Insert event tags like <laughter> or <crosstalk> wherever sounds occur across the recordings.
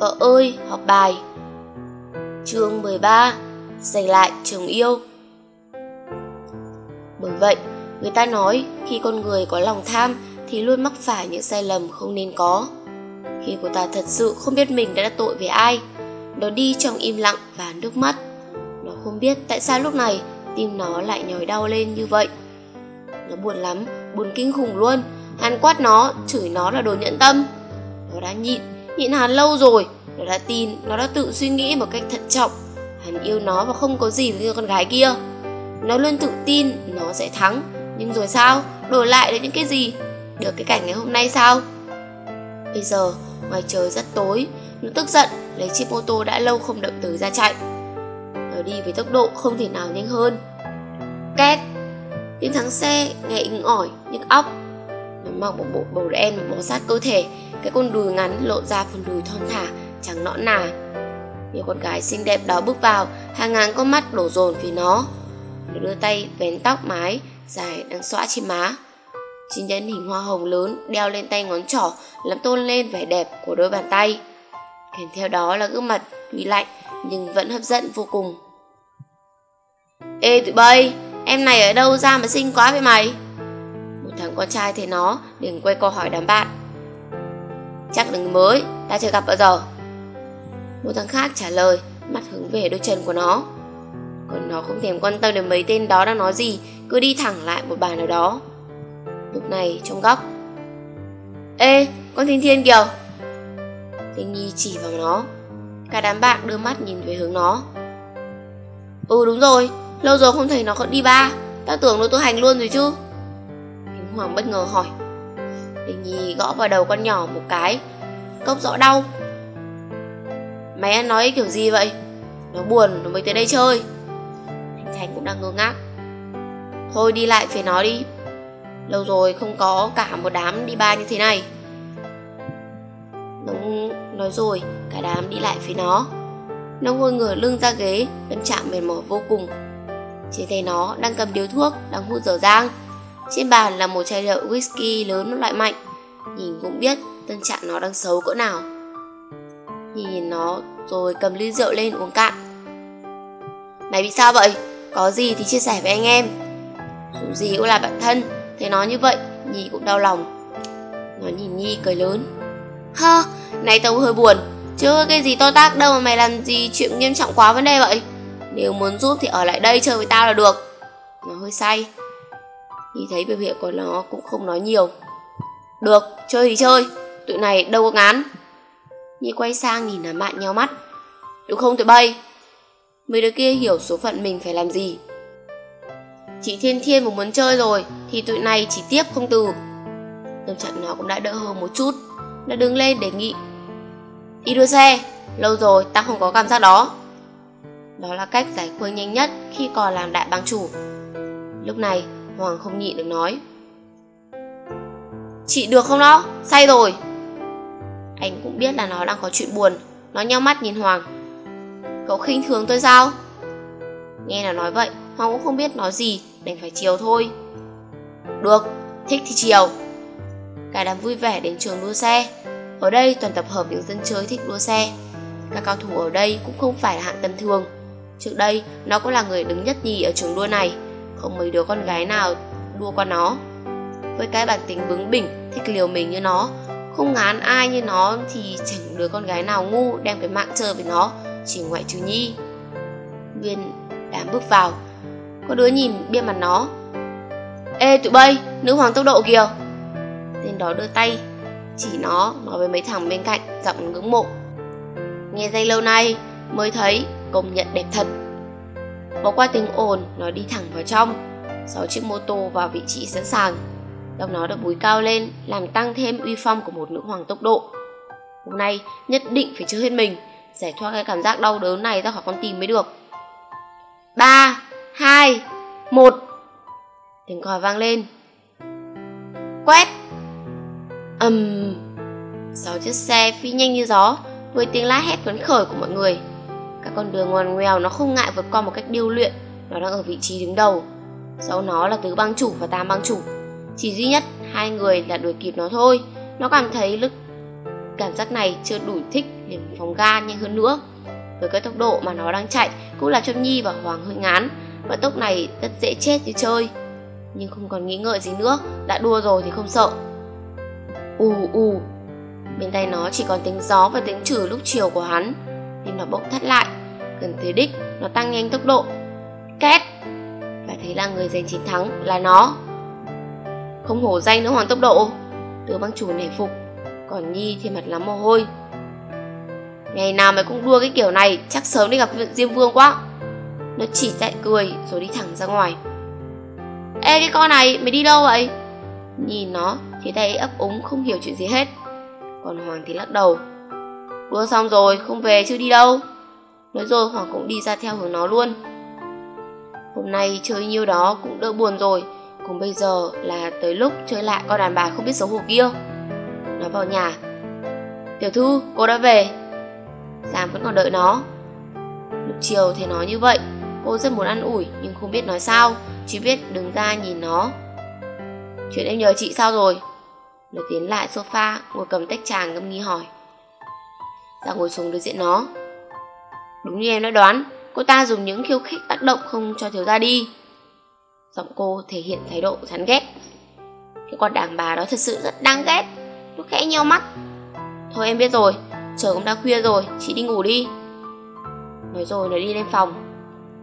Vợ ơi, học bài Chương 13 Giành lại chồng yêu Bởi vậy, người ta nói khi con người có lòng tham thì luôn mắc phải những sai lầm không nên có. Khi cô ta thật sự không biết mình đã đắc tội với ai, nó đi trong im lặng và nước mắt. Nó không biết tại sao lúc này tim nó lại nhói đau lên như vậy. Nó buồn lắm, buồn kinh khủng luôn. Hắn quát nó, chửi nó là đồ nhẫn tâm. Nó đã nhịn, nhịn hắn lâu rồi. Nó đã tin, nó đã tự suy nghĩ một cách thận trọng. Hắn yêu nó và không có gì với người con gái kia. Nó luôn tự tin nó sẽ thắng. Nhưng rồi sao? Đổi lại được những cái gì? Được cái cảnh ngày hôm nay sao? Bây giờ, ngoài trời rất tối. Nó tức giận, lấy chiếc mô tô đã lâu không động tới ra chạy. Nó đi với tốc độ không thể nào nhanh hơn. Két! Tiếng thắng xe nghe inh ỏi, nhức óc. Nó mặc một bộ đồ đen và bó sát cơ thể, cái con đùi ngắn lộ ra phần đùi thon thả, trắng nõn nà. Nhiều con gái xinh đẹp đó bước vào, hàng ngàn con mắt đổ dồn vì nó. Nó đưa tay vén tóc mái, dài đang xõa trên má. chính nhân hình hoa hồng lớn đeo lên tay ngón trỏ làm tôn lên vẻ đẹp của đôi bàn tay. Kèm theo đó là gương mặt tuy lạnh nhưng vẫn hấp dẫn vô cùng. Ê tụi bay, em này ở đâu ra mà xinh quá vậy mày? Thằng con trai thấy nó liền quay câu hỏi đám bạn. Chắc là người mới, ta chưa gặp bao giờ. Một thằng khác trả lời, mắt hướng về đôi chân của nó. Còn nó không thèm quan tâm đến mấy tên đó đang nói gì, cứ đi thẳng lại một bàn nào đó. Lúc này trong góc Ê, con Thiên Thiên kìa Tinh Nhi chỉ vào nó Cả đám bạn đưa mắt nhìn về hướng nó Ừ đúng rồi Lâu rồi không thấy nó còn đi ba Ta tưởng nó tu hành luôn rồi chứ Hoàng bất ngờ hỏi. Tinh Nhi gõ vào đầu con nhỏ một cái. Cốc rõ đau. Mày ăn nói kiểu gì vậy? Nó buồn, nó mới tới đây chơi. Thành Thành cũng đang ngơ ngác. Thôi đi lại phía nó đi. Lâu rồi không có cả một đám đi ba như thế này. Nó nói rồi, Cả đám đi lại phía nó. Nó ngồi ngửa lưng ra ghế, Tâm trạng mệt mỏi vô cùng. Trên tay nó đang cầm điếu thuốc, Đang hút dở dang. Trên bàn là một chai rượu whisky lớn loại mạnh. Nhìn cũng biết tâm trạng nó đang xấu cỡ nào. Nhìn nó rồi cầm ly rượu lên uống cạn. Mày bị sao vậy? Có gì thì chia sẻ với anh em. Dù gì cũng là bạn thân Thấy nó như vậy, Nhi cũng đau lòng. Nó nhìn Nhi cười lớn. Hơ, này tao hơi buồn. Chứ cái gì to tác đâu mà mày làm gì chuyện nghiêm trọng quá vấn đề vậy? Nếu muốn giúp thì ở lại đây chơi với tao là được. Nó hơi say. Nhìn thấy biểu hiện của nó cũng không nói nhiều. Được, chơi thì chơi. Tụi này đâu có ngán. Nhi quay sang nhìn đám bạn nhau mắt. Được không tụi bay? Mấy đứa kia hiểu số phận mình phải làm gì. Chị Thiên Thiên mà muốn chơi rồi Thì tụi này chỉ tiếp không từ. Tâm trạng nó cũng đã đỡ hơn một chút Nó đứng lên đề nghị. Đi đua xe Lâu rồi ta không có cảm giác đó. Đó là cách giải khuây nhanh nhất Khi còn làm đại bang chủ. Lúc này Hoàng không nhịn được nói. Chị được không đó? Say rồi. Anh cũng biết là nó đang có chuyện buồn. Nó nheo mắt nhìn Hoàng. Cậu khinh thường tôi sao? Nghe nó nói vậy, Hoàng cũng không biết nói gì. Đành phải chiều thôi. Được, thích thì chiều. Cả đám vui vẻ đến trường đua xe. Ở đây toàn tập hợp những dân chơi thích đua xe. Các cao thủ ở đây cũng không phải là hạng tầm thường. Trước đây, nó cũng là người đứng nhất nhì ở trường đua này không mấy đứa con gái nào đua qua nó. Với cái bản tính bướng bỉnh thích liều mình như nó không ngán ai như nó thì chẳng đứa con gái nào ngu đem cái mạng chơi với nó chỉ ngoại trừ nhi. Viên đám bước vào có đứa nhìn bia mặt nó. Ê tụi bay, nữ hoàng tốc độ kìa. Tên đó đưa tay Chỉ nó, nói với mấy thằng bên cạnh Giọng ngưỡng mộ. Nghe danh lâu nay mới thấy Công nhận đẹp thật. Bỏ qua tiếng ồn, nó đi thẳng vào trong. Sáu chiếc mô tô vào vị trí sẵn sàng. Tông nó được búi cao lên Làm tăng thêm uy phong của một nữ hoàng tốc độ. Hôm nay nhất định phải chơi hết mình Giải thoát cái cảm giác đau đớn này ra khỏi con tim mới được. Ba 2, 1 Tiếng còi vang lên. Quét. Ầm um, Sáu chiếc xe phi nhanh như gió Với tiếng la hét phấn khởi của mọi người. Các con đường ngoằn ngoèo nó không ngại vượt qua một cách điêu luyện, Nó đang ở vị trí đứng đầu. Sau nó là tứ băng chủ và tam băng chủ, Chỉ duy nhất hai người là đuổi kịp nó thôi. Nó cảm thấy lực, cảm giác này chưa đủ thích để phóng ga nhanh hơn nữa. Với cái tốc độ mà nó đang chạy cũng là cho nhi và hoàng hơi ngán và tốc này rất dễ chết như chơi. Nhưng không còn nghĩ ngợi gì nữa, đã đua rồi thì không sợ. Ù ù. Bên tay nó chỉ còn tiếng gió và tiếng chửi lúc chiều của hắn nên nó bỗng thắt lại. Gần tới đích, nó tăng nhanh tốc độ. Két. Và thế là người giành chiến thắng là nó. Không hổ danh nữa hoàng tốc độ. Tứ băng chủ nể phục. Còn nhi thì mặt lắm mồ hôi. Ngày nào mày cũng đua cái kiểu này, chắc sớm đi gặp diêm vương quá. Nó chỉ chạy cười rồi đi thẳng ra ngoài. Ê, cái con này, mày đi đâu vậy? Nhìn nó thì tay ấp úng, không hiểu chuyện gì hết. Còn hoàng thì lắc đầu đua xong rồi, không về chứ đi đâu? Nói rồi hoàng cũng đi ra theo hướng nó luôn. Hôm nay chơi nhiêu đó cũng đỡ buồn rồi. Còn bây giờ là tới lúc chơi lại con đàn bà không biết xấu hổ kia. Nó vào nhà. Tiểu thư, cô đã về. Giam vẫn còn đợi nó. Lúc chiều thấy nó như vậy. Cô rất muốn ăn ủi, nhưng không biết nói sao. Chỉ biết đứng ra nhìn nó. Chuyện em nhờ chị sao rồi? Nó tiến lại sofa, ngồi cầm tách trà ngâm nghi hỏi ra ngồi xuống đối diện nó. Đúng như em đã đoán, cô ta dùng những khiêu khích tác động không cho thiếu gia đi. Giọng cô thể hiện thái độ chán ghét. Cái con đàn bà đó thật sự rất đáng ghét. Nó khẽ nheo mắt. Thôi em biết rồi trời cũng đã khuya rồi, chị đi ngủ đi. Nói rồi nó đi lên phòng.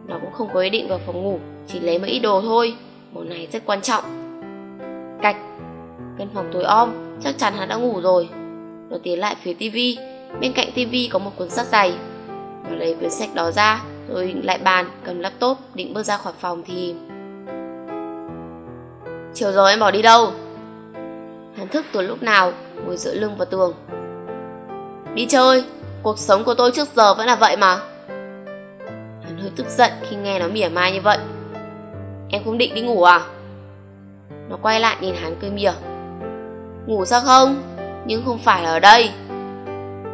Nó cũng không có ý định vào phòng ngủ, chỉ lấy mấy ít đồ thôi. Món này rất quan trọng. Cạch. Căn phòng tối om, chắc chắn hắn đã ngủ rồi. Nó tiến lại phía tivi bên cạnh tivi có một cuốn sách dày. Nó lấy quyển sách đó ra rồi lại bàn, cầm laptop, định bước ra khỏi phòng thì chiều rồi em bỏ đi đâu? Hắn thức từ lúc nào, ngồi dựa lưng vào tường. Đi chơi, cuộc sống của tôi trước giờ vẫn là vậy mà. Hắn hơi tức giận khi nghe nó mỉa mai như vậy. Em không định đi ngủ à? Nó quay lại nhìn hắn cười mỉa. Ngủ sao không? Nhưng không phải là ở đây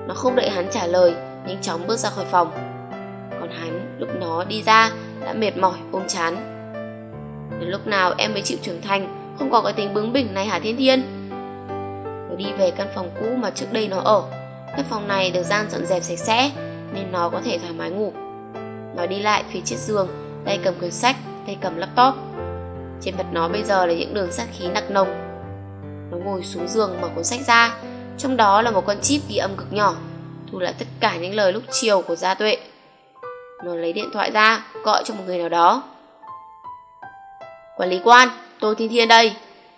nó không đợi hắn trả lời, nhanh chóng bước ra khỏi phòng. Còn hắn, lúc nó đi ra, đã mệt mỏi, ôm chán. Đến lúc nào em mới chịu trưởng thành, không có cái tính bướng bỉnh này hả thiên thiên? Nó đi về căn phòng cũ mà trước đây nó ở. Căn phòng này được gian dọn dẹp sạch sẽ, nên nó có thể thoải mái ngủ. Nó đi lại phía chiếc giường, tay cầm quyển sách, tay cầm laptop. Trên mặt nó bây giờ là những đường sát khí nặng nồng. Nó ngồi xuống giường mở cuốn sách ra trong đó là một con chip ghi âm cực nhỏ, thu lại tất cả những lời lúc chiều của gia tuệ. Nó lấy điện thoại ra, gọi cho một người nào đó. Quản lý quan, tôi thiên thiên đây.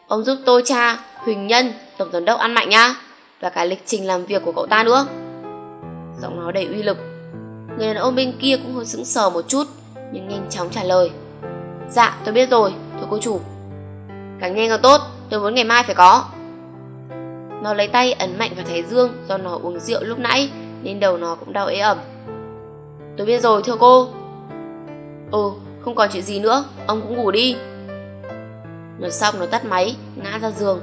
Ông giúp tôi tra huỳnh nhân, tổng giám đốc ăn mạnh nhá và cả lịch trình làm việc của cậu ta nữa. Giọng nói đầy uy lực. Người đàn ông bên kia cũng hơi sững sờ một chút, nhưng nhanh chóng trả lời. Dạ tôi biết rồi, thưa cô chủ. Càng nhanh càng tốt, tôi muốn ngày mai phải có nó lấy tay ấn mạnh vào thái dương do nó uống rượu lúc nãy, nên đầu nó cũng đau ế ẩm. Tôi biết rồi, thưa cô. Ừ không còn chuyện gì nữa, ông cũng ngủ đi. Nói xong, nó tắt máy, ngã ra giường.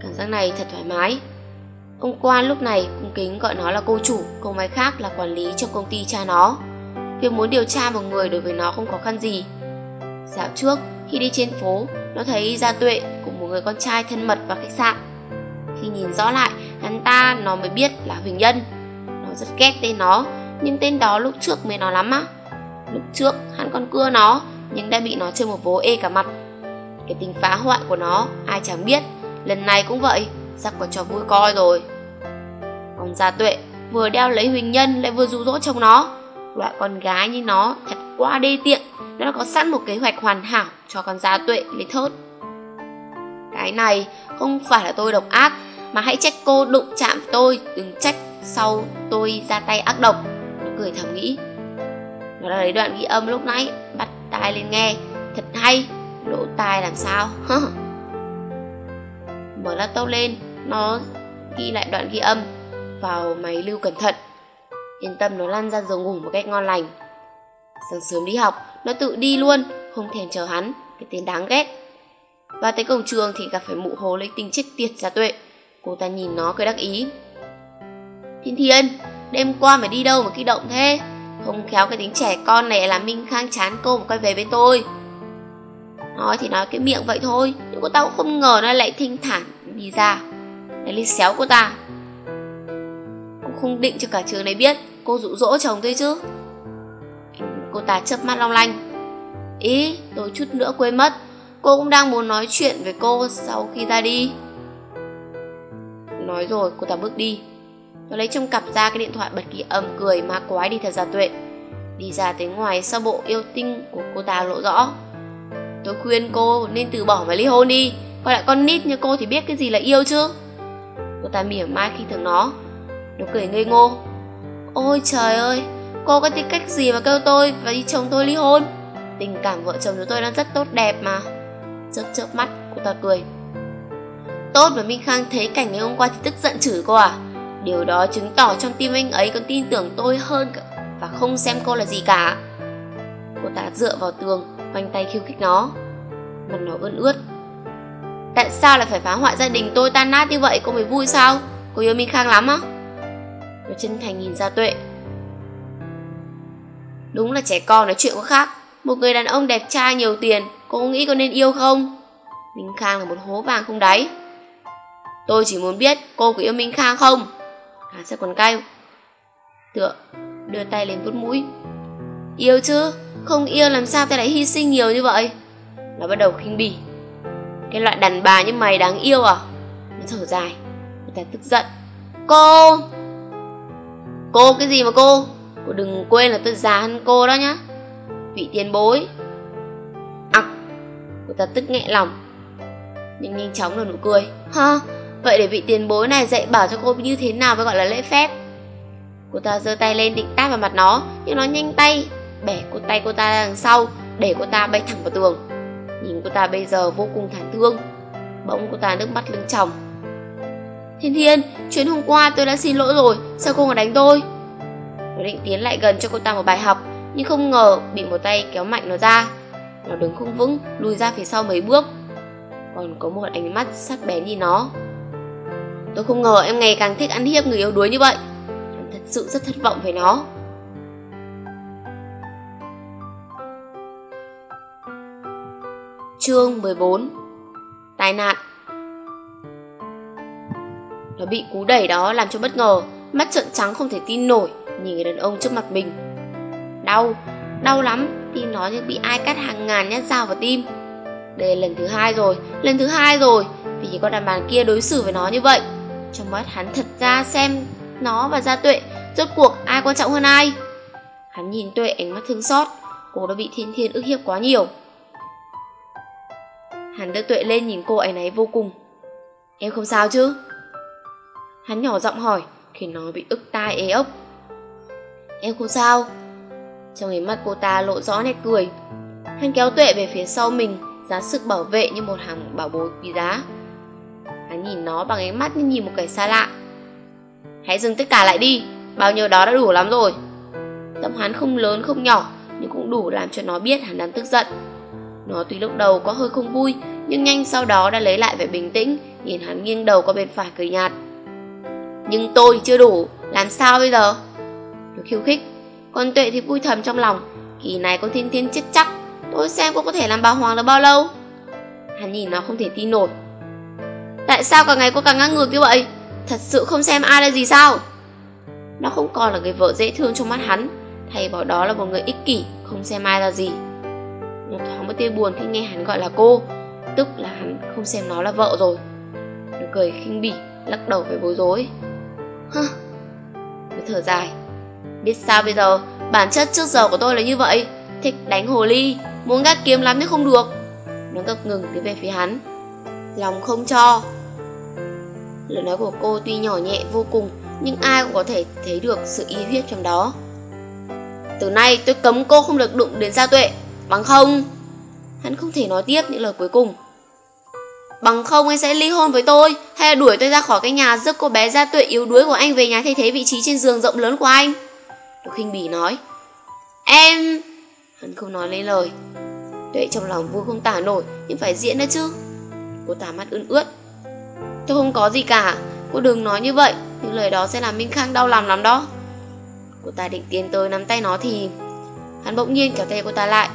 Cảm giác này thật thoải mái. Ông quan lúc này cung kính gọi nó là cô chủ, cô máy khác là quản lý trong công ty cha nó. Việc muốn điều tra một người đối với nó không khó khăn gì. Dạo trước, khi đi trên phố, nó thấy gia tuệ cùng một người con trai thân mật vào khách sạn khi nhìn rõ lại, hắn ta, nó mới biết là huỳnh nhân nó rất ghét tên nó, nhưng tên đó lúc trước mới nó lắm á. Lúc trước, hắn còn cưa nó, nhưng đã bị nó chơi một vố ê cả mặt. Cái tính phá hoại của nó, ai chẳng biết. Lần này cũng vậy, sắp có trò vui coi rồi. Ông gia tuệ vừa đeo lấy huỳnh nhân lại vừa rụ rỗ chồng nó. Loại con gái như nó thật quá đê tiện, nó đã có sẵn một kế hoạch hoàn hảo cho con gia tuệ lấy thớt. Cái này không phải là tôi độc ác mà hãy trách cô đụng chạm tôi, đừng trách sau tôi ra tay ác độc. Nó cười thầm nghĩ. Nó đã lấy đoạn ghi âm lúc nãy, bắt tai lên nghe. Thật hay, lỗ tai làm sao? <laughs> Mở laptop lên, nó ghi lại đoạn ghi âm vào máy lưu cẩn thận. Yên tâm, nó lăn ra giường ngủ một cách ngon lành. Sáng sớm đi học, nó tự đi luôn, không thèm chờ hắn. Cái tên đáng ghét. Và tới cổng trường thì gặp phải mụ hồ lấy tinh chết tiệt ra tuệ cô ta nhìn nó cười đắc ý. Thiên thiên, đêm qua mày đi đâu mà kích động thế? Không khéo cái tính trẻ con này làm minh khang chán cô mà quay về bên tôi. Nói thì nói cái miệng vậy thôi, nhưng cô ta cũng không ngờ nó lại thinh thản đi ra. Để lên xéo cô ta. Cũng không định cho cả trường này biết, cô dụ dỗ chồng tôi chứ. Cô ta chớp mắt long lanh. Ý tôi chút nữa quên mất, Cô cũng đang muốn nói chuyện với cô sau khi ra đi. Nói rồi, cô ta bước đi. Tôi lấy trong cặp ra cái điện thoại bật ghi âm cười ma quái đi thật ra tuệ. Đi ra tới ngoài sau bộ yêu tinh của cô ta lộ rõ. Tôi khuyên cô nên từ bỏ và ly hôn đi. Còn lại con nít như cô thì biết cái gì là yêu chứ? Cô ta mỉa mai khi thường nó Nó cười ngây ngô. Ôi trời ơi, Cô có tính cách gì mà kêu tôi và đi chồng tôi ly hôn? Tình cảm vợ chồng chúng tôi đang rất tốt đẹp mà. Chớp chớp mắt, cô ta cười. Tốt mà Minh Khang thấy cảnh ngày hôm qua thì tức giận chửi cô à? Điều đó chứng tỏ trong tim anh ấy còn tin tưởng tôi hơn Và không xem cô là gì cả. Cô ta dựa vào tường, Khoanh tay khiêu khích nó. Mặt nó ươn ướt. Tại sao lại phải phá hoại gia đình tôi tan nát như vậy? Cô mới vui sao? Cô yêu Minh Khang lắm á. Nó chân thành nhìn ra tuệ. Đúng là trẻ con nói chuyện có khác. Một người đàn ông đẹp trai nhiều tiền, Cô nghĩ có nên yêu không? Minh Khang là một hố vàng không đáy. Tôi chỉ muốn biết cô có yêu Minh Khang không? Hắn sẽ còn cay. Tựa đưa tay lên vuốt mũi. Yêu chứ Không yêu làm sao ta lại hy sinh nhiều như vậy? Nó bắt đầu khinh bỉ. Cái loại đàn bà như mày đáng yêu à? Nó thở dài. Người ta tức giận. Cô! Cô cái gì mà cô? Cô đừng quên là tôi già hơn cô đó nhá. Vị tiền bối. Ặc à, Cô ta tức nghẹn lòng. Nhưng nhanh chóng nở nụ cười. Ha Vậy để vị tiền bối này dạy bảo cho cô như thế nào mới gọi là lễ phép? Cô ta giơ tay lên định tát vào mặt nó Nhưng nó nhanh tay Bẻ cô tay cô ta ra đằng sau Để cô ta bay thẳng vào tường. Nhìn cô ta bây giờ vô cùng thản thương Bỗng cô ta nước mắt lưng tròng. Thiên Thiên, chuyến hôm qua tôi đã xin lỗi rồi Sao cô còn đánh tôi? Nó định tiến lại gần cho cô ta một bài học Nhưng không ngờ bị một tay kéo mạnh nó ra. Nó đứng không vững Lùi ra phía sau mấy bước. Còn có một ánh mắt sắc bén nhìn nó. Tôi không ngờ em ngày càng thích ăn hiếp người yếu đuối như vậy. Em thật sự rất thất vọng về nó. Chương 14 Tai nạn. Nó bị cú đẩy đó làm cho bất ngờ. Mắt trợn trắng không thể tin nổi. Nhìn người đàn ông trước mặt mình. Đau, đau lắm. Tim nó như bị ai cắt hàng ngàn nhát dao vào tim. Đây là lần thứ hai rồi. Lần thứ hai rồi. Vì con đàn bà kia đối xử với nó như vậy trong mắt hắn thật ra xem nó và gia tuệ rốt cuộc ai quan trọng hơn ai. Hắn nhìn tuệ ánh mắt thương xót, cô đã bị thiên thiên ức hiếp quá nhiều. Hắn đưa tuệ lên nhìn cô ấy náy vô cùng. Em không sao chứ? Hắn nhỏ giọng hỏi, khi nó bị ức tai ế ốc. Em không sao. Trong ánh mắt cô ta lộ rõ nét cười. Hắn kéo tuệ về phía sau mình giá sức bảo vệ như một hàng bảo bối quý giá. Hắn nhìn nó bằng ánh mắt như nhìn một kẻ xa lạ. Hãy dừng tất cả lại đi, Bao nhiêu đó đã đủ lắm rồi. Giọng hắn không lớn, không nhỏ, Nhưng cũng đủ làm cho nó biết hắn đang tức giận. Nó tuy lúc đầu có hơi không vui, Nhưng nhanh sau đó đã lấy lại vẻ bình tĩnh, Nhìn hắn nghiêng đầu qua bên phải cười nhạt. Nhưng tôi chưa đủ, Làm sao bây giờ? Nó khiêu khích. Con tuệ thì vui thầm trong lòng, Kỳ này con thiên thiên chết chắc, Tôi xem cô có thể làm bà Hoàng được bao lâu? Hắn nhìn nó không thể tin nổi. Tại sao cả ngày cô càng ngang ngược như vậy? Thật sự không xem ai là gì sao? Nó không còn là người vợ dễ thương trong mắt hắn, Thay vào đó là một người ích kỷ, Không xem ai là gì. Nó thoáng một tia buồn khi nghe hắn gọi là cô, Tức là hắn không xem nó là vợ rồi. Nó cười khinh bỉ, Lắc đầu với bối rối. Hơ Nó thở dài. Biết sao bây giờ? Bản chất trước giờ của tôi là như vậy. Thích đánh hồ ly, Muốn gác kiếm lắm nhưng không được. Nó ngập ngừng tiến về phía hắn. Lòng không cho. Lời nói của cô tuy nhỏ nhẹ vô cùng, Nhưng ai cũng có thể thấy được sự y huyết trong đó. Từ nay tôi cấm cô không được đụng đến Gia Tuệ, Bằng không? Hắn không thể nói tiếp những lời cuối cùng. Bằng không anh sẽ ly hôn với tôi, Hay là đuổi tôi ra khỏi cái nhà Giúp cô bé Gia Tuệ yếu đuối của anh về nhà thay thế vị trí trên giường rộng lớn của anh? Đỗ khinh bỉ nói. Em! Hắn không nói lấy lời. Tuệ trong lòng vui không tả nổi, Nhưng phải diễn nữa chứ. Cô ta mắt ươn ướt. Tôi không có gì cả. Cô đừng nói như vậy. Những lời đó sẽ làm Minh Khang đau lòng lắm đó. Cô ta định tiến tới nắm tay nó thì Hắn bỗng nhiên kéo tay cô ta lại.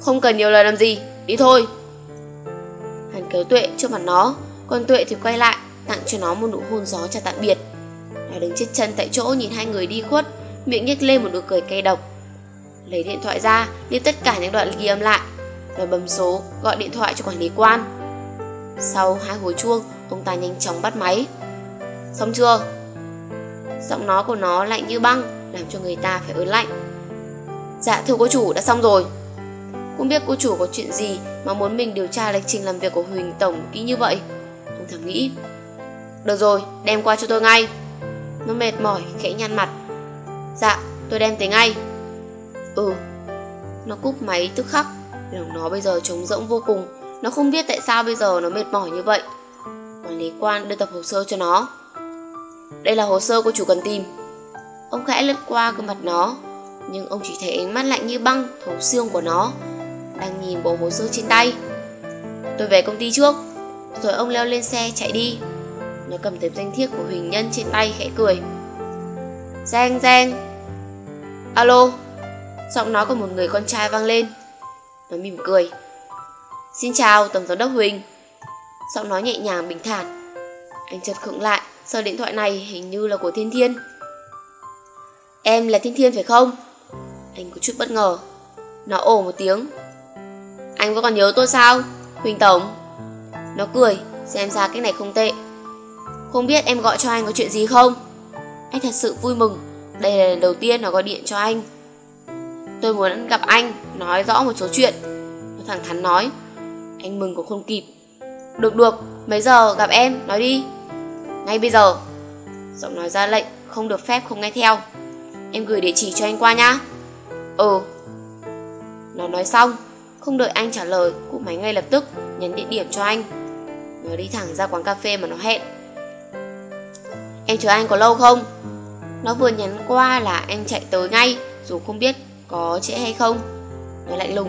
Không cần nhiều lời làm gì. Đi thôi. Hắn kéo Tuệ trước mặt nó. Còn Tuệ thì quay lại Tặng cho nó một nụ hôn gió chào tạm biệt. Nó đứng chết chân tại chỗ nhìn hai người đi khuất, miệng nhếch lên một nụ cười cay độc. Lấy điện thoại ra, Đi tất cả những đoạn ghi âm lại. rồi bấm số, gọi điện thoại cho quản lý quan. Sau hai hồi chuông, ông ta nhanh chóng bắt máy. Xong chưa? Giọng nói của nó lạnh như băng, làm cho người ta phải ớn lạnh. Dạ thưa cô chủ, đã xong rồi. Không biết cô chủ có chuyện gì mà muốn mình điều tra lịch trình làm việc của Huỳnh Tổng kỹ như vậy. Ông thầm nghĩ. Được rồi, đem qua cho tôi ngay. Nó mệt mỏi, khẽ nhăn mặt. Dạ, tôi đem tới ngay. Ừ. Nó cúp máy tức khắc. Lòng nó bây giờ trống rỗng vô cùng. Nó không biết tại sao bây giờ nó mệt mỏi như vậy. Quản lý quan đưa tập hồ sơ cho nó. Đây là hồ sơ cô chủ cần tìm. Ông khẽ lướt qua gương mặt nó, nhưng ông chỉ thấy ánh mắt lạnh như băng thấu xương của nó, đang nhìn bộ hồ sơ trên tay. Tôi về công ty trước, rồi ông leo lên xe chạy đi. Nó cầm tấm danh thiếp của Huỳnh Nhân trên tay khẽ cười. Giang Giang. Alo. Giọng nói của một người con trai vang lên. Nó mỉm cười. Xin chào Tổng giám đốc Huỳnh. Giọng nói nhẹ nhàng bình thản. Anh chợt khựng lại, sờ điện thoại này hình như là của Thiên Thiên. Em là Thiên Thiên phải không? Anh có chút bất ngờ. Nó ồ một tiếng. Anh vẫn còn nhớ tôi sao? Huỳnh Tổng. Nó cười, xem ra cách này không tệ. Không biết em gọi cho anh có chuyện gì không? Anh thật sự vui mừng. Đây là lần đầu tiên nó gọi điện cho anh. Tôi muốn gặp anh, nói rõ một số chuyện. Nó thẳng thắn nói. Anh mừng cũng không kịp. Được được, mấy giờ gặp em, nói đi. Ngay bây giờ. Giọng nói ra lệnh, không được phép không nghe theo. Em gửi địa chỉ cho anh qua nhá. Ừ. Nó nói xong, không đợi anh trả lời, cụ máy ngay lập tức, nhấn địa điểm cho anh. Nó đi thẳng ra quán cà phê mà nó hẹn. Em chờ anh có lâu không? Nó vừa nhắn qua là anh chạy tới ngay, dù không biết có trễ hay không. Nó lạnh lùng.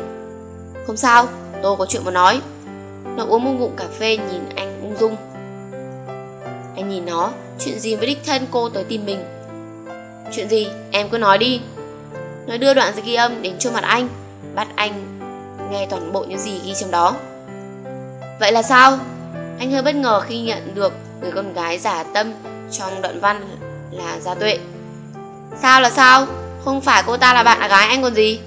Không sao, tôi có chuyện muốn nói. Nó uống một ngụm cà phê nhìn anh ung dung. Anh nhìn nó, chuyện gì với đích thân cô tới tìm mình. Chuyện gì, em cứ nói đi. Nó đưa đoạn ghi âm đến trước mặt anh, bắt anh nghe toàn bộ những gì ghi trong đó. Vậy là sao? Anh hơi bất ngờ khi nhận được người con gái giả tâm trong đoạn văn là Gia Tuệ. Sao là sao? Không phải cô ta là bạn gái anh còn gì?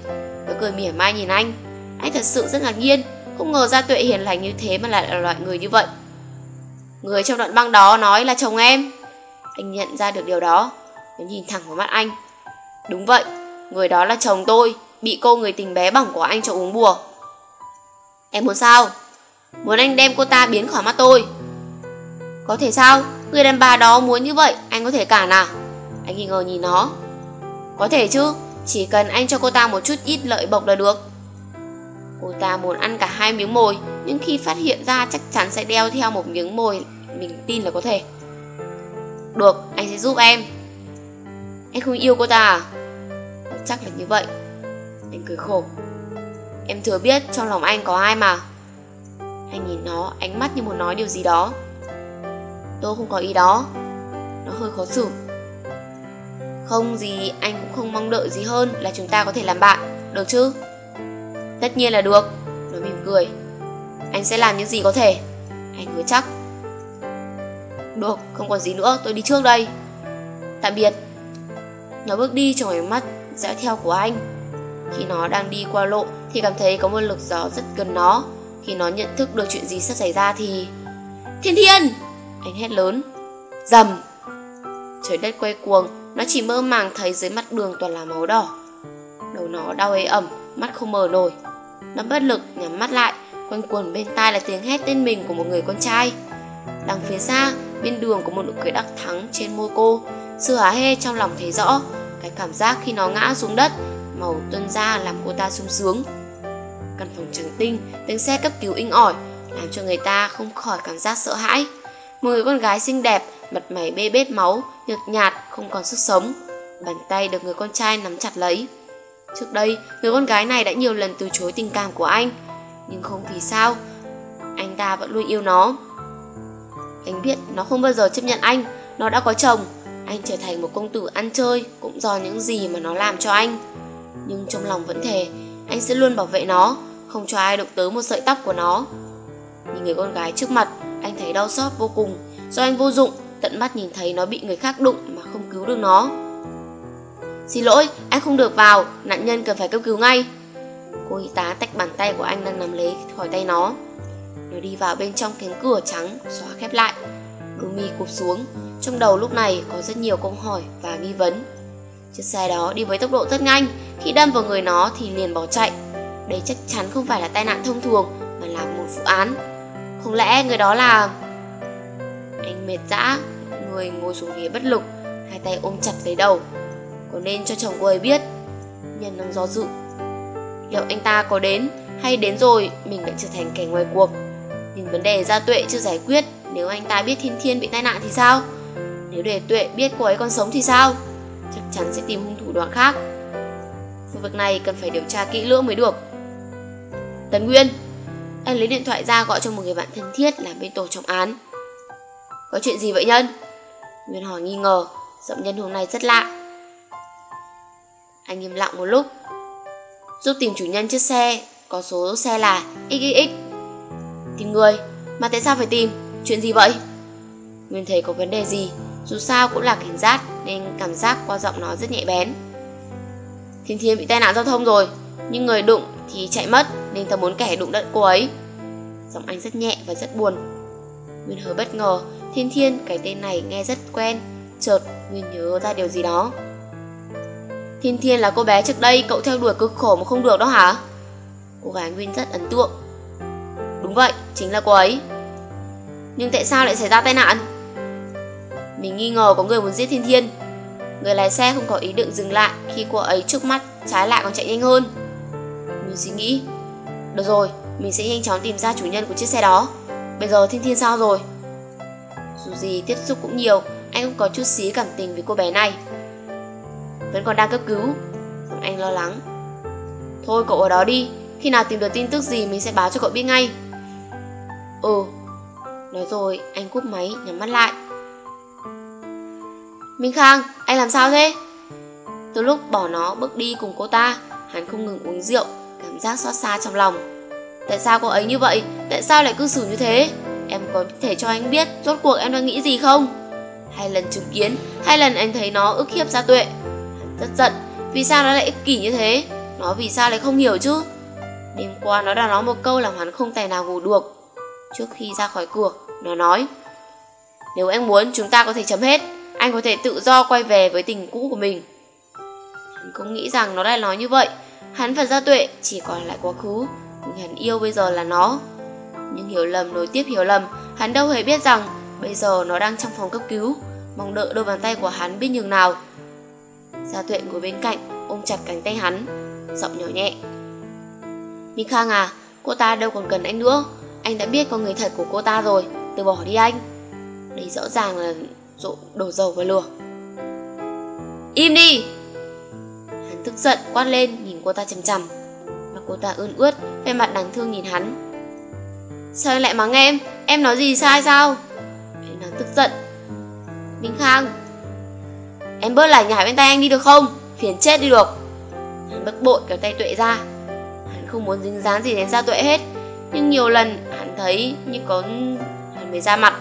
Nó cười mỉa mai nhìn anh. Anh thật sự rất ngạc nhiên, không ngờ Gia Tuệ hiền lành như thế mà lại là loại người như vậy. Người trong đoạn băng đó nói là chồng em. Anh nhận ra được điều đó. Nó nhìn thẳng vào mắt anh. Đúng vậy, người đó là chồng tôi, bị cô người tình bé bỏng của anh cho uống bùa. Em muốn sao? Muốn anh đem cô ta biến khỏi mắt tôi. Có thể sao? Người đàn bà đó muốn như vậy, anh có thể cản à? Anh nghi ngờ nhìn nó. Có thể chứ, chỉ cần anh cho cô ta một chút ít lợi bộc là được. Cô ta muốn ăn cả hai miếng mồi, nhưng khi phát hiện ra chắc chắn sẽ đeo theo một miếng mồi mình tin là có thể. Được, anh sẽ giúp em. Em không yêu cô ta à? Chắc là như vậy. Anh cười khổ. Em thừa biết trong lòng anh có ai mà. Anh nhìn nó, ánh mắt như muốn nói điều gì đó. Tôi không có ý đó. Nó hơi khó xử. Không gì, anh cũng không mong đợi gì hơn là chúng ta có thể làm bạn, được chứ? Tất nhiên là được, nó mỉm cười. Anh sẽ làm những gì có thể. Anh hứa chắc. Được, không còn gì nữa, tôi đi trước đây. Tạm biệt. Nó bước đi trong ánh mắt dõi theo của anh. Khi nó đang đi qua lộ thì cảm thấy có một lực gió rất gần nó. Khi nó nhận thức được chuyện gì sắp xảy ra thì... Thiên thiên! Anh hét lớn. Dầm! Trời đất quay cuồng, nó chỉ mơ màng thấy dưới mặt đường toàn là máu đỏ. Đầu nó đau ế ẩm, mắt không mở nổi. Nó bất lực nhắm mắt lại, quanh quần bên tai là tiếng hét tên mình của một người con trai. Đằng phía xa, bên đường có một nụ cười đắc thắng trên môi cô. Sự há hê trong lòng thấy rõ, cái cảm giác khi nó ngã xuống đất, màu tuân ra làm cô ta sung sướng. Căn phòng trắng tinh, tiếng xe cấp cứu inh ỏi, làm cho người ta không khỏi cảm giác sợ hãi. Một người con gái xinh đẹp, mặt mày bê bết máu, nhợt nhạt, không còn sức sống. Bàn tay được người con trai nắm chặt lấy. Trước đây, người con gái này đã nhiều lần từ chối tình cảm của anh, nhưng không vì sao, anh ta vẫn luôn yêu nó. Anh biết nó không bao giờ chấp nhận anh, nó đã có chồng, anh trở thành một công tử ăn chơi cũng do những gì mà nó làm cho anh. Nhưng trong lòng vẫn thề, anh sẽ luôn bảo vệ nó, không cho ai đụng tới một sợi tóc của nó. Nhìn người con gái trước mặt, anh thấy đau xót vô cùng, do anh vô dụng, tận mắt nhìn thấy nó bị người khác đụng mà không cứu được nó. Xin lỗi, anh không được vào, nạn nhân cần phải cấp cứu ngay. Cô y tá tách bàn tay của anh đang nắm lấy khỏi tay nó. Nó đi vào bên trong cánh cửa trắng, xóa khép lại. Đôi mi cụp xuống, trong đầu lúc này có rất nhiều câu hỏi và nghi vấn. Chiếc xe đó đi với tốc độ rất nhanh, khi đâm vào người nó thì liền bỏ chạy. Đây chắc chắn không phải là tai nạn thông thường mà là một vụ án. Không lẽ người đó là... Anh mệt dã, người ngồi xuống ghế bất lực, hai tay ôm chặt lấy đầu. Có nên cho chồng cô ấy biết? Nhân đang do dự. Liệu anh ta có đến hay đến rồi, mình lại trở thành kẻ ngoài cuộc? Nhưng vấn đề gia tuệ chưa giải quyết, Nếu anh ta biết thiên thiên bị tai nạn thì sao Nếu để tuệ biết cô ấy còn sống thì sao Chắc chắn sẽ tìm hung thủ đoạn khác Vụ việc này cần phải điều tra kỹ lưỡng mới được Tấn Nguyên, Anh lấy điện thoại ra gọi cho một người bạn thân thiết làm bên tổ trọng án Có chuyện gì vậy Nhân? Nguyên hỏi nghi ngờ, Giọng nhân hôm nay rất lạ anh im lặng một lúc. Giúp tìm chủ nhân chiếc xe, Có số xe là XXX Tìm người, Mà tại sao phải tìm? Chuyện gì vậy? Nguyên thấy có vấn đề gì, Dù sao cũng là cảnh giác Nên cảm giác qua giọng nó rất nhẹ bén. Thiên Thiên bị tai nạn giao thông rồi, Nhưng người đụng thì chạy mất Nên tớ muốn kẻ đụng đất cô ấy. Giọng anh rất nhẹ và rất buồn. Nguyên hơi bất ngờ, Thiên Thiên, cái tên này nghe rất quen. Chợt, Nguyên nhớ ra điều gì đó. Thiên Thiên là cô bé trước đây cậu theo đuổi cực khổ mà không được đó hả? Cô gái Nguyên rất ấn tượng Đúng vậy, chính là cô ấy Nhưng tại sao lại xảy ra tai nạn? Mình nghi ngờ có người muốn giết Thiên Thiên Người lái xe không có ý định dừng lại Khi cô ấy trước mắt trái lại còn chạy nhanh hơn Mình suy nghĩ Được rồi, mình sẽ nhanh chóng tìm ra chủ nhân của chiếc xe đó Bây giờ Thiên Thiên sao rồi? Dù gì tiếp xúc cũng nhiều Anh cũng có chút xí cảm tình với cô bé này vẫn còn đang cấp cứu. Anh lo lắng. Thôi, cậu ở đó đi. Khi nào tìm được tin tức gì, mình sẽ báo cho cậu biết ngay. Ừ Nói rồi, anh cúp máy, nhắm mắt lại. Minh Khang, Anh làm sao thế? Từ lúc bỏ nó bước đi cùng cô ta, Hắn không ngừng uống rượu, Cảm giác xót xa trong lòng. Tại sao cô ấy như vậy? Tại sao lại cư xử như thế? Em có thể cho anh biết Rốt cuộc em đang nghĩ gì không? Hai lần chứng kiến, Hai lần anh thấy nó ức hiếp ra tuệ rất giận. Vì sao nó lại ích kỷ như thế? Nó vì sao lại không hiểu chứ? Đêm qua nó đã nói một câu làm hắn không tài nào ngủ được. Trước khi ra khỏi cửa, nó nói Nếu anh muốn chúng ta có thể chấm hết. Anh có thể tự do quay về với tình cũ của mình. Hắn không nghĩ rằng nó lại nói như vậy. Hắn và Gia Tuệ chỉ còn lại quá khứ. Người hắn yêu bây giờ là nó. Nhưng hiểu lầm nối tiếp hiểu lầm Hắn đâu hề biết rằng Bây giờ nó đang trong phòng cấp cứu. Mong đợi đôi bàn tay của hắn biết nhường nào. Gia Tuệ ngồi bên cạnh, Ôm chặt cánh tay hắn, Giọng nhỏ nhẹ. Minh Khang à Cô ta đâu còn cần anh nữa. Anh đã biết con người thật của cô ta rồi, Từ bỏ đi anh. Đây rõ ràng là rộ, đổ dầu vào lửa. Im đi. Hắn tức giận, quát lên, nhìn cô ta chằm chằm. Mà cô ta ươn ướt, Vẻ mặt đáng thương nhìn hắn. Sao anh lại mắng em? Em nói gì sai sao? Hắn tức giận. Minh Khang Em bớt lại nhảy bên tay anh đi được không? Phiền chết đi được. Hắn bực bội kéo tay tuệ ra. Hắn không muốn dính dáng gì đến Gia Tuệ hết. Nhưng nhiều lần hắn thấy như có hắn mới ra mặt.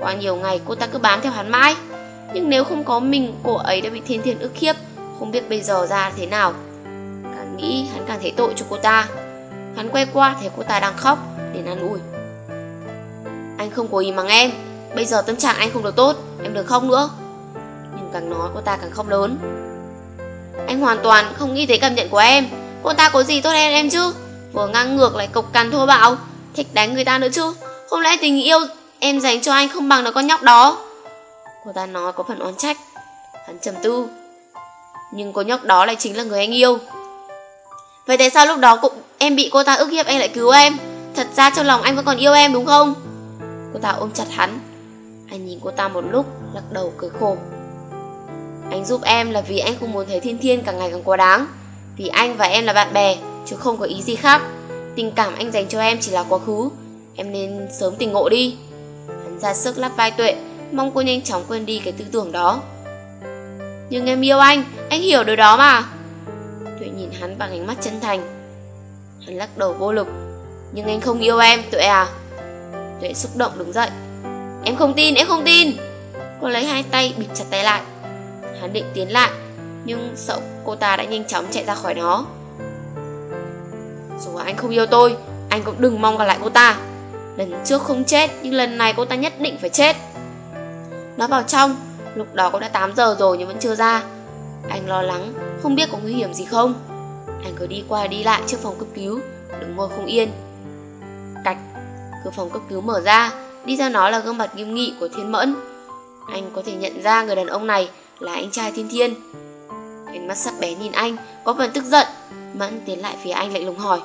Qua nhiều ngày cô ta cứ bám theo hắn mãi. Nhưng nếu không có mình, cô ấy đã bị thiên thiên ức khiếp không biết bây giờ ra thế nào. Càng nghĩ hắn càng thấy tội cho cô ta. Hắn quay qua thấy cô ta đang khóc để an ủi. Anh không cố ý mắng em. Bây giờ tâm trạng anh không được tốt. Em đừng khóc nữa càng nói cô ta càng khóc lớn. Anh hoàn toàn không nghĩ thấy cảm nhận của em. Cô ta có gì tốt hơn em chứ? Vừa ngang ngược lại cộc cằn thô bạo. Thích đánh người ta nữa chứ? Không lẽ tình yêu em dành cho anh không bằng được con nhóc đó. Cô ta nói có phần oán trách. Hắn trầm tư. Nhưng cô nhóc đó lại chính là người anh yêu. Vậy tại sao lúc đó cũng em bị cô ta ức hiếp anh lại cứu em? Thật ra trong lòng anh vẫn còn yêu em đúng không? Cô ta ôm chặt hắn. Anh nhìn cô ta một lúc, Lắc đầu cười khổ. Anh giúp em là vì anh không muốn thấy thiên thiên càng ngày càng quá đáng. Vì anh và em là bạn bè Chứ không có ý gì khác. Tình cảm anh dành cho em chỉ là quá khứ. Em nên sớm tỉnh ngộ đi. Hắn ra sức lắp vai tuệ Mong cô nhanh chóng quên đi cái tư tưởng đó. Nhưng em yêu anh Anh hiểu điều đó mà. Tuệ nhìn hắn bằng ánh mắt chân thành. Hắn lắc đầu vô lực. Nhưng anh không yêu em Tuệ à? Tuệ xúc động đứng dậy. Em không tin, em không tin. Cô lấy hai tay bịt chặt tay lại. Hắn định tiến lại, Nhưng sợ cô ta đã nhanh chóng chạy ra khỏi nó Dù anh không yêu tôi, Anh cũng đừng mong gặp lại cô ta. Lần trước không chết, Nhưng lần này cô ta nhất định phải chết. Nó vào trong, Lúc đó cũng đã 8 giờ rồi nhưng vẫn chưa ra. Anh lo lắng, Không biết có nguy hiểm gì không. Anh cứ đi qua đi lại trước phòng cấp cứu Đứng ngồi không yên. Cạch, Cửa phòng cấp cứu mở ra, Đi ra nó là gương mặt nghiêm nghị của Thiên Mẫn. Anh có thể nhận ra người đàn ông này là anh trai Thiên Thiên. Ánh mắt sắc bé nhìn anh, Có phần tức giận Mẫn tiến lại phía anh lạnh lùng hỏi.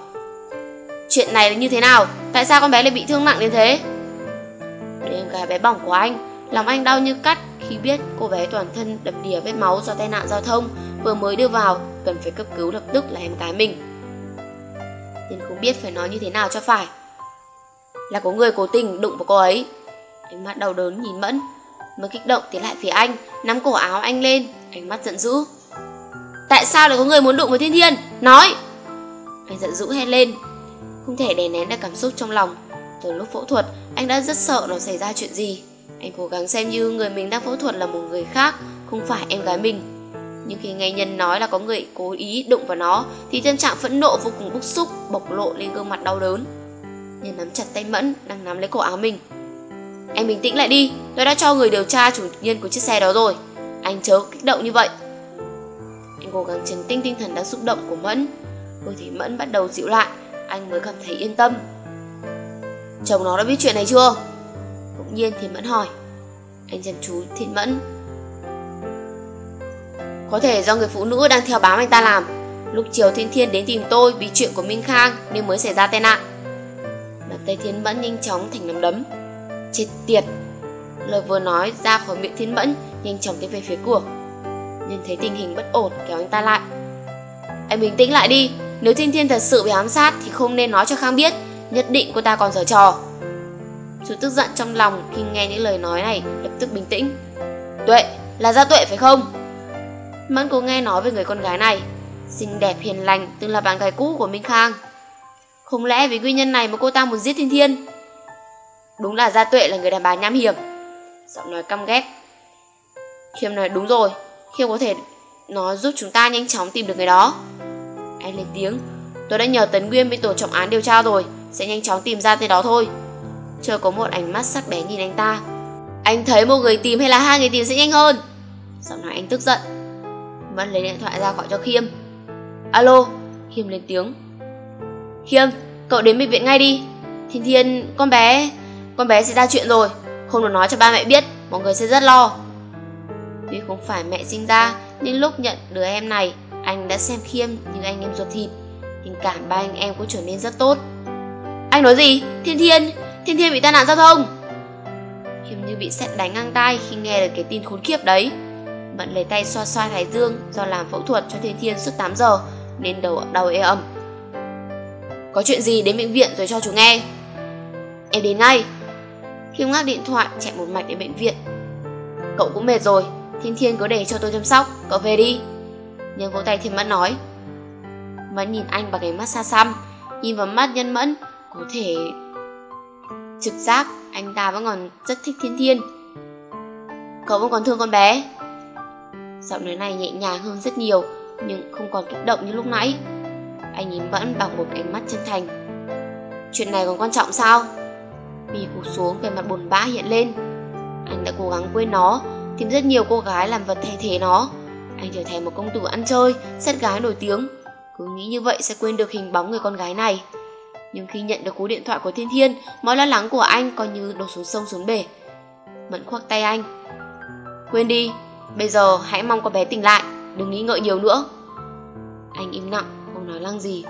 Chuyện này là như thế nào? Tại sao con bé lại bị thương nặng đến thế? Đứa em gái bé bỏng của anh, Lòng anh đau như cắt khi biết cô bé toàn thân đầm đìa vết máu do tai nạn giao thông, Vừa mới đưa vào, Cần phải cấp cứu lập tức là em gái mình. Nên không biết phải nói như thế nào cho phải. Là có người cố tình đụng vào cô ấy. Ánh mắt đau đớn nhìn mẫn mới kích động tiến lại phía anh, nắm cổ áo anh lên, ánh mắt giận dữ. Tại sao lại có người muốn đụng vào thiên thiên nói! Anh giận dữ hét lên. Không thể đè nén được cảm xúc trong lòng. Từ lúc phẫu thuật, anh đã rất sợ nó xảy ra chuyện gì. Anh cố gắng xem như người mình đang phẫu thuật là một người khác, không phải em gái mình. Nhưng khi nghe nhân nói là có người cố ý đụng vào nó, thì tâm trạng phẫn nộ vô cùng bức xúc bộc lộ lên gương mặt đau đớn. Nhân nắm chặt tay mẫn, đang nắm lấy cổ áo mình em bình tĩnh lại đi. Tôi đã cho người điều tra chủ nhân của chiếc xe đó rồi. Anh chớ kích động như vậy. Anh cố gắng trấn tinh tinh thần đang xúc động của mẫn. Cơ thể mẫn bắt đầu dịu lại. Anh mới cảm thấy yên tâm. Chồng nó đã biết chuyện này chưa? Bỗng nhiên thì mẫn hỏi. Anh chăm chú thiên mẫn. Có thể do người phụ nữ đang theo bám anh ta làm. Lúc chiều Thiên Thiên đến tìm tôi vì chuyện của Minh Khang nên mới xảy ra tai nạn. Bàn tay Thiên Mẫn nhanh chóng thành nắm đấm. Chết tiệt. Lời vừa nói ra khỏi miệng Thiên Mẫn nhanh chóng tiến về phía cửa. Nhân thấy tình hình bất ổn kéo anh ta lại. Anh bình tĩnh lại đi Nếu Thiên Thiên thật sự bị ám sát thì không nên nói cho Khang biết Nhất định cô ta còn giở trò. Chú tức giận trong lòng khi nghe những lời nói này lập tức bình tĩnh. Tuệ, là gia tuệ phải không? Mẫn cố nghe nói về người con gái này Xinh đẹp hiền lành Từng là bạn gái cũ của Minh Khang. Không lẽ vì nguyên nhân này mà cô ta muốn giết Thiên Thiên? Đúng là Gia Tuệ là người đàn bà nham hiểm. Giọng nói căm ghét. Khiêm nói, đúng rồi, Khiêm có thể nó giúp chúng ta nhanh chóng tìm được người đó. Anh lên tiếng, Tôi đã nhờ Tấn Nguyên bên tổ trọng án điều tra rồi, Sẽ nhanh chóng tìm ra tên đó thôi. Chờ có một ánh mắt sắc bén nhìn anh ta. Anh thấy một người tìm hay là hai người tìm sẽ nhanh hơn. Giọng nói anh tức giận. Mẫn lấy điện thoại ra gọi cho Khiêm. Alo, Khiêm lên tiếng. Khiêm, cậu đến bệnh viện ngay đi. Thiên Thiên, con bé con bé sẽ ra chuyện rồi Không được nói cho ba mẹ biết, Mọi người sẽ rất lo Tuy không phải mẹ sinh ra nên lúc nhận đứa em này, Anh đã xem Khiêm như anh em ruột thịt Tình cảm ba anh em cũng trở nên rất tốt Anh nói gì? Thiên Thiên Thiên Thiên bị tai nạn giao thông Khiêm như bị sét đánh ngang tai khi nghe được cái tin khốn kiếp đấy Mận lấy tay xoa xoa thái dương do làm phẫu thuật cho Thiên Thiên suốt 8 giờ, nên đầu, đau ê ẩm. Có chuyện gì đến bệnh viện rồi cho chú nghe. Em đến ngay. Hiếu ngác điện thoại chạy một mạch đến bệnh viện. Cậu cũng mệt rồi, Thiên Thiên cứ để cho tôi chăm sóc, cậu về đi. Nhưng vỗ tay Thiên Mẫn nói. Mẫn nhìn anh bằng ánh mắt xa xăm, nhìn vào mắt nhân mẫn, có thể trực giác anh ta vẫn còn rất thích Thiên Thiên. Cậu vẫn còn thương con bé, Giọng nói này nhẹ nhàng hơn rất nhiều Nhưng không còn kích động như lúc nãy Anh nhìn Mẫn bằng một ánh mắt chân thành Chuyện này còn quan trọng sao Mi cụp xuống về mặt buồn bã hiện lên. Anh đã cố gắng quên nó, Tìm rất nhiều cô gái làm vật thay thế nó. Anh trở thành một công tử ăn chơi Xét gái nổi tiếng. Cứ nghĩ như vậy sẽ quên được hình bóng người con gái này. Nhưng khi nhận được cú điện thoại của Thiên Thiên, Mọi lo lắng của anh coi như đổ xuống sông xuống bể. Mẫn khoác tay anh. Quên đi, Bây giờ hãy mong con bé tỉnh lại, Đừng nghĩ ngợi nhiều nữa. Anh im lặng, không nói lăng gì.